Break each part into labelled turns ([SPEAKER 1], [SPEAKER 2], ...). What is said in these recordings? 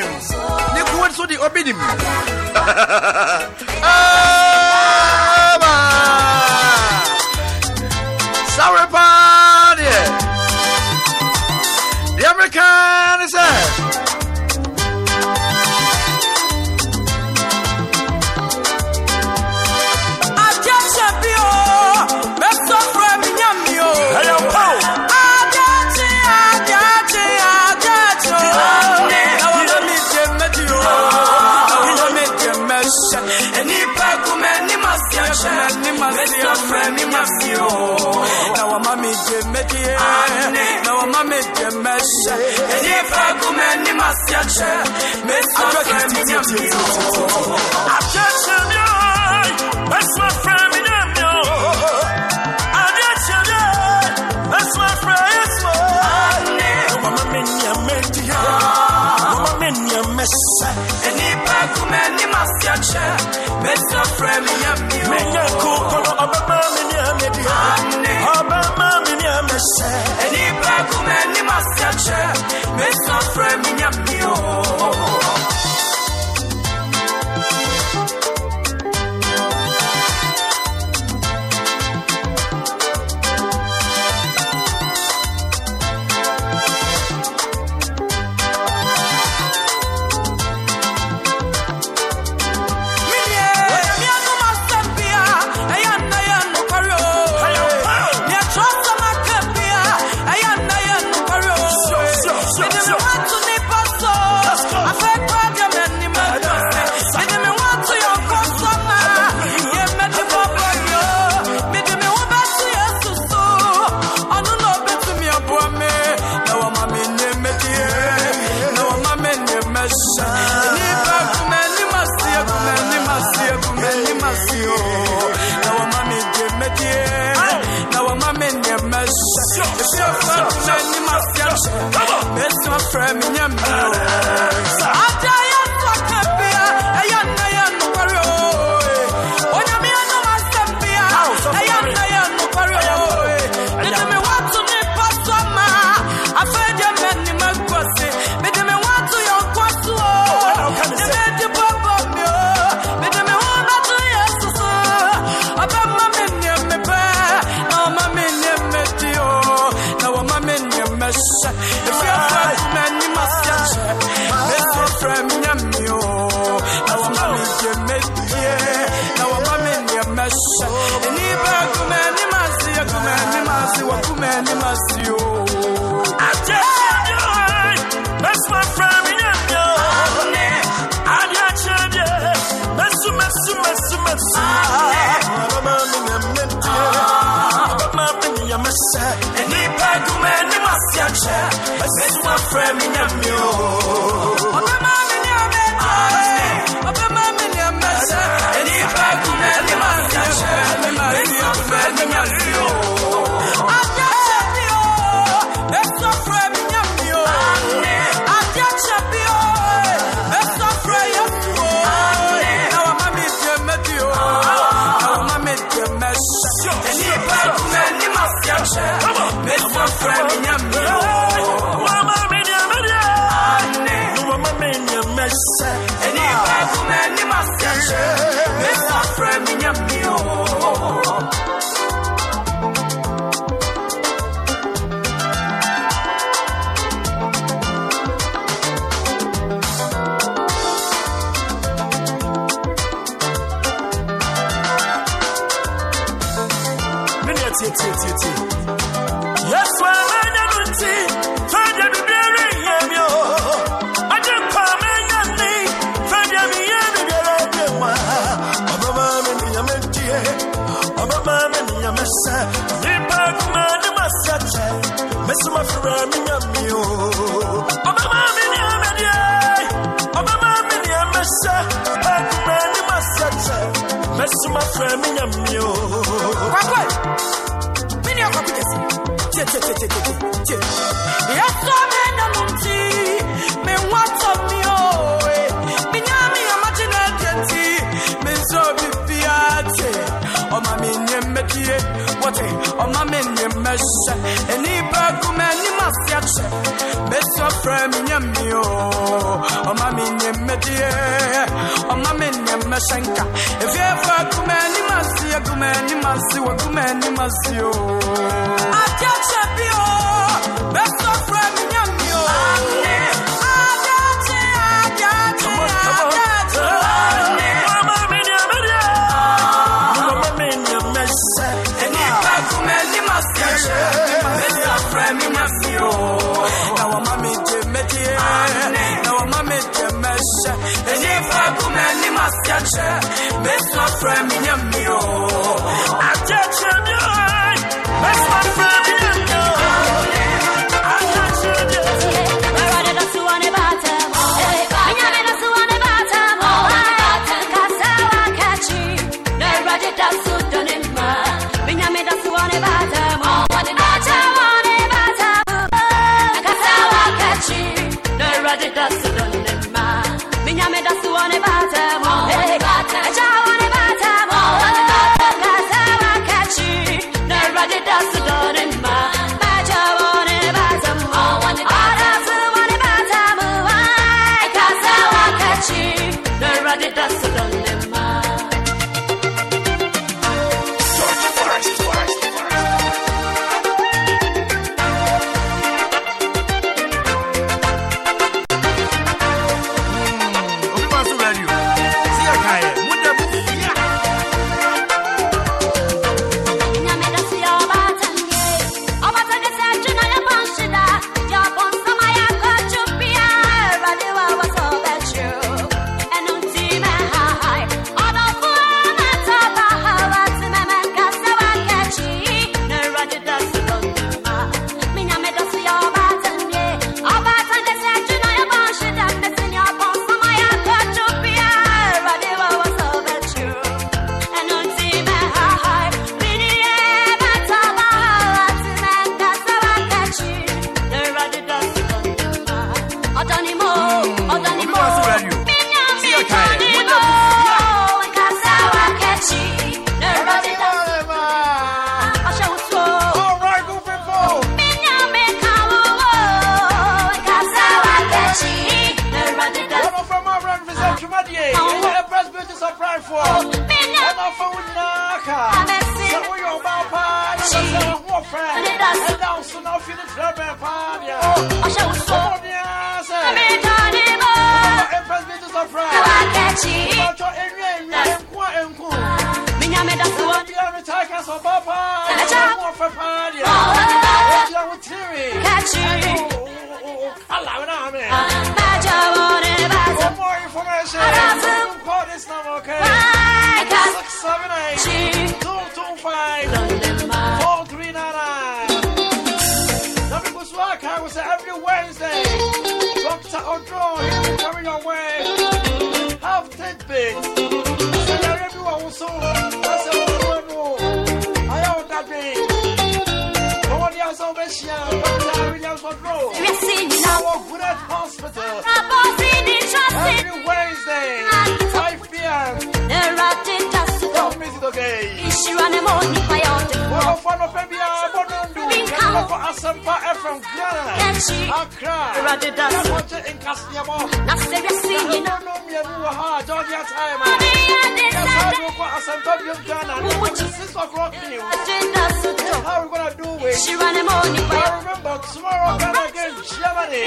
[SPEAKER 1] ne kuwa so de obi
[SPEAKER 2] Attention, yeah. That's my friend, me name, yo. Attention, yeah. That's my friend, yes, boy. Mama, me, yeah, me, yeah. Mama, me, yeah, me, say. Me, yeah, cool, kono, Obama, me, yeah, me, yeah. Obama, me, yeah, me, yeah. That's my friend, me name, yo. My friend, me, so, my friend, me, yeah, me, oh.
[SPEAKER 3] Ọma mi nye mmɛhyɛ enipa kuma anim ase akyɛ mesi ɔfrɛ mi nye mi o ɔma medie ɔma me nneɛ mmɛhyɛ nka ɛfiɛfo agumani masi agumani masi wagumani masi oh. o adeakyɛ bi o bɛsɔ frɛ me masiache, mesa fremi nyamio.
[SPEAKER 1] Pride for. And of them would knock So we are about party. So we're friends. And down soon I'll feel the club and party. So the answer. The press business of pride. About your area and your enqua and cool. The other tigers of Papa. And more for party. And you are teary. Allow it, man. More information, call this number, okay? 678 225 4399. Now, people swag, I was every Wednesday. Dr. Odro, here we coming your way. Have tidbits. So, everyone will so. That's a one more. I own that big. Come on, you're so best, yeah. Dr. Williams Odro. Our good hospital. Every Wednesday, 5 p.m. Don't miss it, okay? Well, fun of abonundu. Come for Asempa FM Ghana. Accra. That's what you in Castiamo. No, no, me and you are Georgia time. That's how you go Asempa FM Ghana. No, what is this of rock news? How we gonna do it? I remember tomorrow, Ghana against Germany.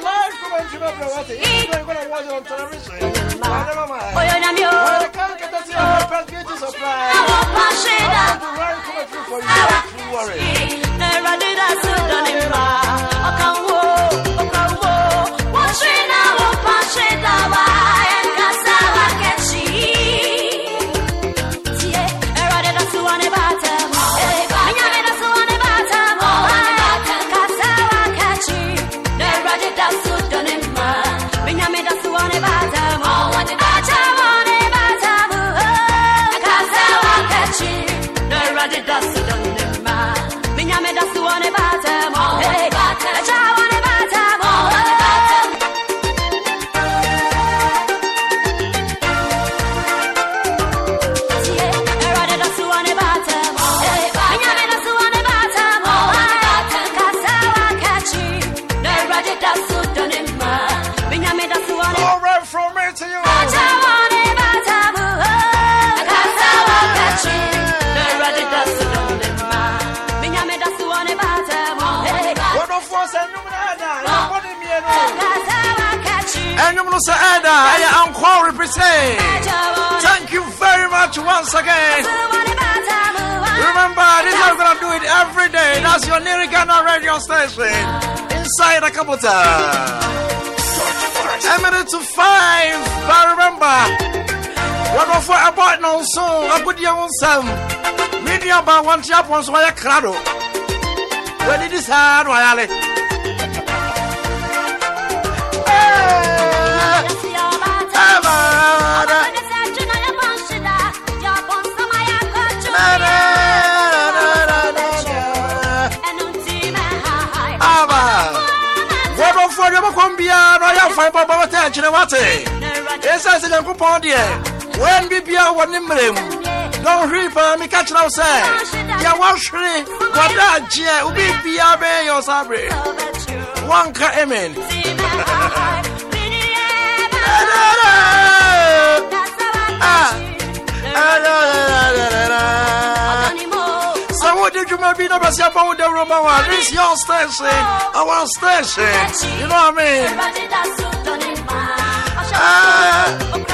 [SPEAKER 1] Live commentary, my brother. You're gonna watch it on television. Never mind. Well, I can't get that here. My press beauty supply. I'll be right commentary for you. Don't worry. Once again. Remember, this is gonna do it every day. That's your Nirigana radio station. Inside a couple times. 10 minutes to 5. But remember, one of our about no song, I put your own son. Media about one chap once why a crowd. When it is hard, why are ɔbɛkɔm biara na ɔyɛ afan bɔbɔ bɛtɛ akyerɛ wate. Ɛsiane sɛ nyankopɔn deɛ wɔn bibia wɔ ne mmerɛ mu dɔnhwere paa meka kyerɛ wo sɛ deɛ wɔhwere wɔda agyeɛ wobi biara bɛyɛ yɛ ɔsa bere wɔnka amen sɛ wode dwuma bi na bɛsɛ bɔ wo dawuro ma wa this your station. Our station. You know what I mean? Uh,